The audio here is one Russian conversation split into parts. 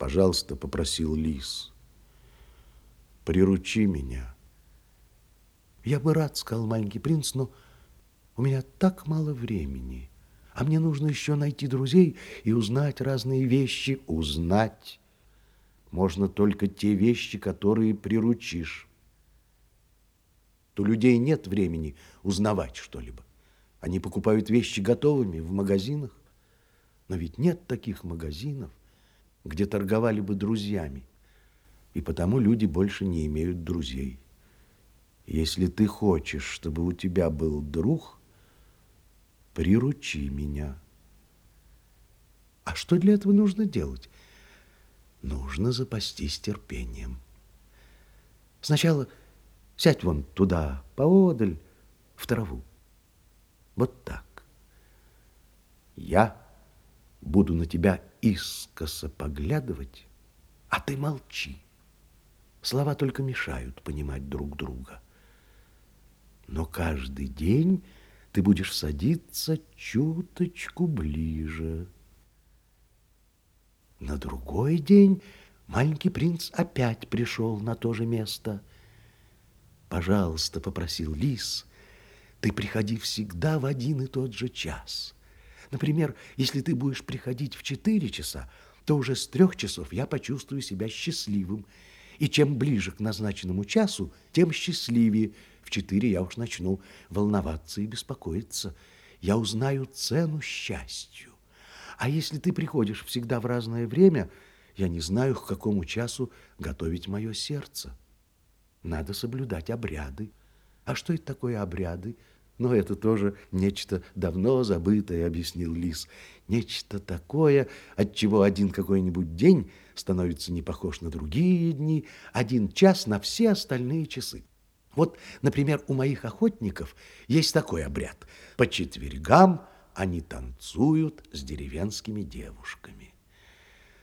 Пожалуйста, попросил лис, приручи меня. Я бы рад, сказал маленький принц, но у меня так мало времени. А мне нужно еще найти друзей и узнать разные вещи. Узнать можно только те вещи, которые приручишь. У людей нет времени узнавать что-либо. Они покупают вещи готовыми в магазинах. Но ведь нет таких магазинов, где торговали бы друзьями. И потому люди больше не имеют друзей. Если ты хочешь, чтобы у тебя был друг, приручи меня. А что для этого нужно делать? Нужно запастись терпением. Сначала сядь вон туда, поодаль, в траву. Вот так. Я буду на тебя искоса поглядывать, а ты молчи. Слова только мешают понимать друг друга. Но каждый день ты будешь садиться чуточку ближе. На другой день маленький принц опять пришел на то же место. «Пожалуйста», — попросил лис, — «ты приходи всегда в один и тот же час». Например, если ты будешь приходить в 4 часа, то уже с трех часов я почувствую себя счастливым. И чем ближе к назначенному часу, тем счастливее. В 4 я уж начну волноваться и беспокоиться. Я узнаю цену счастью. А если ты приходишь всегда в разное время, я не знаю, к какому часу готовить мое сердце. Надо соблюдать обряды. А что это такое обряды? Но это тоже нечто давно забытое, объяснил Лис. Нечто такое, от чего один какой-нибудь день становится не похож на другие дни, один час на все остальные часы. Вот, например, у моих охотников есть такой обряд. По четвергам они танцуют с деревенскими девушками.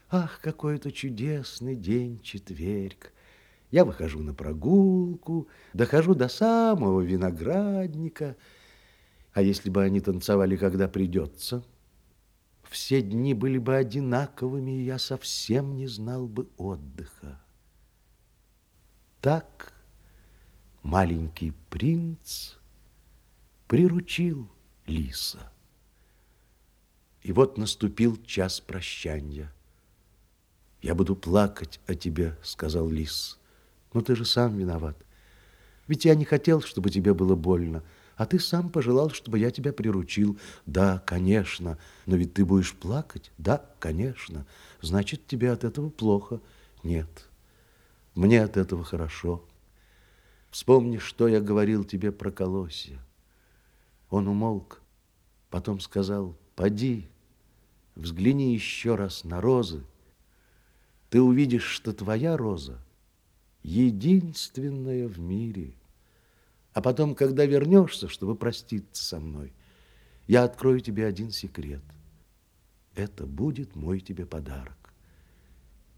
Ах, какой это чудесный день четверг! Я выхожу на прогулку, дохожу до самого виноградника. А если бы они танцевали, когда придется, все дни были бы одинаковыми, и я совсем не знал бы отдыха. Так маленький принц приручил лиса. И вот наступил час прощания. «Я буду плакать о тебе», — сказал лис. Но ты же сам виноват. Ведь я не хотел, чтобы тебе было больно, а ты сам пожелал, чтобы я тебя приручил. Да, конечно, но ведь ты будешь плакать. Да, конечно. Значит, тебе от этого плохо. Нет, мне от этого хорошо. Вспомни, что я говорил тебе про колосья. Он умолк, потом сказал, поди, взгляни еще раз на розы. Ты увидишь, что твоя роза единственная в мире. А потом, когда вернешься, чтобы проститься со мной, я открою тебе один секрет. Это будет мой тебе подарок.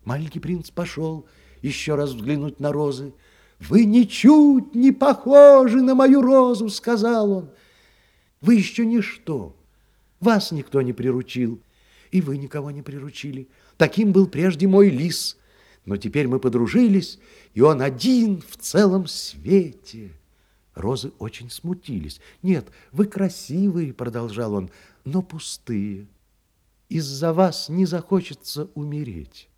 Маленький принц пошел еще раз взглянуть на розы. «Вы ничуть не похожи на мою розу», — сказал он. «Вы еще ничто. Вас никто не приручил, и вы никого не приручили. Таким был прежде мой лис» но теперь мы подружились, и он один в целом свете. Розы очень смутились. «Нет, вы красивые», — продолжал он, — «но пустые. Из-за вас не захочется умереть».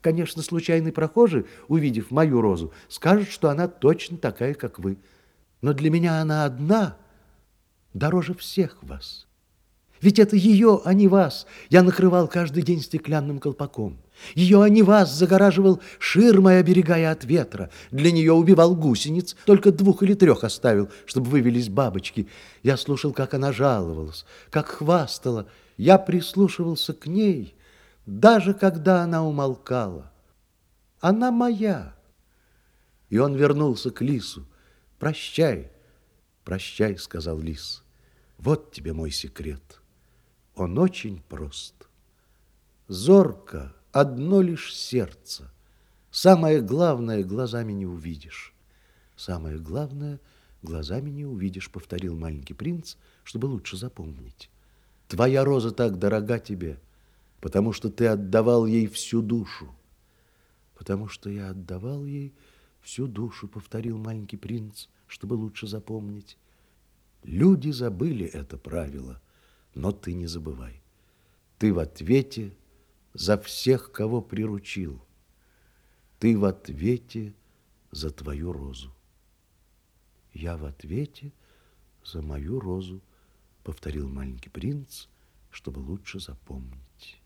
Конечно, случайный прохожий, увидев мою розу, скажет, что она точно такая, как вы. Но для меня она одна, дороже всех вас. Ведь это ее, а не вас, я накрывал каждый день стеклянным колпаком. Ее, а не вас, загораживал ширмой, оберегая от ветра. Для нее убивал гусениц, только двух или трех оставил, чтобы вывелись бабочки. Я слушал, как она жаловалась, как хвастала. Я прислушивался к ней, даже когда она умолкала. Она моя. И он вернулся к лису. «Прощай, прощай», — сказал лис. «Вот тебе мой секрет». Он очень прост. Зорко одно лишь сердце. Самое главное глазами не увидишь. Самое главное глазами не увидишь, повторил маленький принц, чтобы лучше запомнить. Твоя роза так дорога тебе, потому что ты отдавал ей всю душу. Потому что я отдавал ей всю душу, повторил маленький принц, чтобы лучше запомнить. Люди забыли это правило, но ты не забывай. Ты в ответе за всех, кого приручил. Ты в ответе за твою розу. Я в ответе за мою розу, повторил маленький принц, чтобы лучше запомнить.